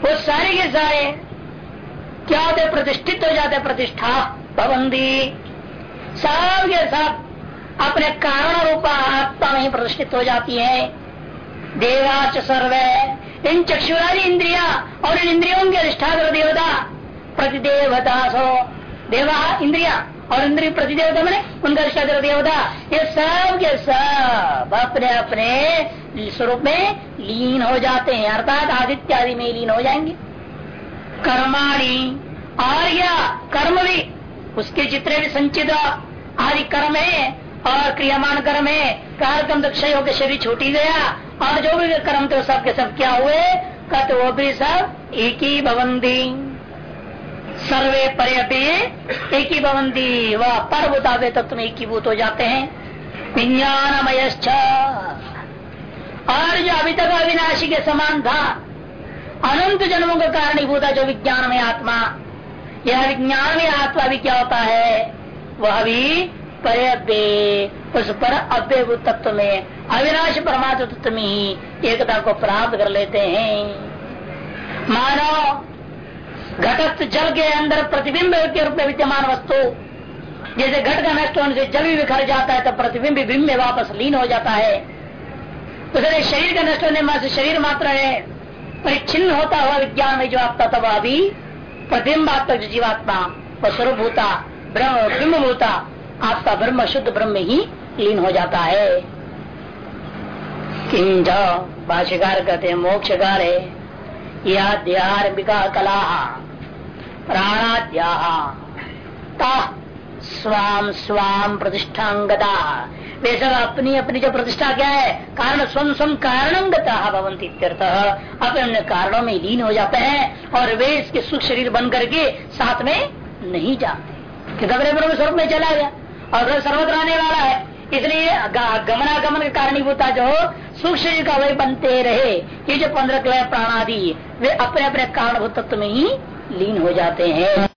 वो सारे के सारे क्या होते, प्रतिष्ठित हो जाते, प्रतिष्ठा भवंदी सब के सब अपने कारण रूपा आत्मा में प्रतिष्ठित हो जाती है। देवाच सर्वे। इन चक्षुरादि इंद्रिया और इन इंद्रियों के अधिष्ठाकर देवता प्रतिदेवता सो देवा इंद्रिया और इंद्रिय प्रतिदेवता मैंने उनका अधिष्ठाकर देवता। ये सब के सब अपने अपने स्वरूप में लीन हो जाते हैं। अर्थात आदित्य आदि में लीन हो जाएँगे। कर्माणी और या कर्म भी, उसके जितने भी संचित आदि कर्म है और क्रियामान कर्म है। कर्म क्षय होकर शरीर छूटी गया। और जो भी कर्म थे सब के सब क्या हुए? कत वो भी सब एक ही भवंती। सर्वे परे एक ही भवंती। वह पर बुतावे तत्व में एक ही भूत हो जाते हैं। विज्ञानमय और जो अभी तक अविनाशी के समान था, अनंत जन्मों का कारणीभूत जो विज्ञान में आत्मा। यह विज्ञान में आत्मा भी क्या होता है? वह भी परे उस पर अव्य तत्व में अविनाश परमात्म तत्व में ही एकता को प्राप्त कर लेते हैं। मानो, घटस्थ जल के अंदर प्रतिबिंब के रूप में विद्यमान वस्तु, जैसे घट का नष्ट होने से जल भी बिखर जाता है तो प्रतिबिंब बिंब में वापस लीन हो जाता है। फिर शरीर का नष्ट होने से शरीर मात्र है परिच्छिन्न होता हुआ विज्ञान में जो आत्मा तब अभी प्रतिबिंबात्मक जीवात्मा स्वरूप भूता ब्रह्म, बिंब भूता आपका ब्रह्म शुद्ध ब्रह्म ही लीन हो जाता है। भाष्यकार कहते हैं मोक्षकार है यह ध्यार्मिका कला प्राणाद्या स्वाम स्वाम प्रतिष्ठांगता वे सब अपनी अपनी जो प्रतिष्ठा क्या है, कारण स्वम स्वम कारणंगता भवंती अपने अपने कारणों में लीन हो जाते हैं और वे इसके सुख शरीर बन करके साथ में नहीं जाते। कि अपने ब्रह्म स्वरूप में चला गया। और सर्वत्र आने वाला है। इसलिए गमनागमन के कारणीभूता जो शरीर का वही बनते रहे। ये जो पंद्रह प्राण आदि वे अपने अपने कारणभूत तत्व में ही लीन हो जाते हैं।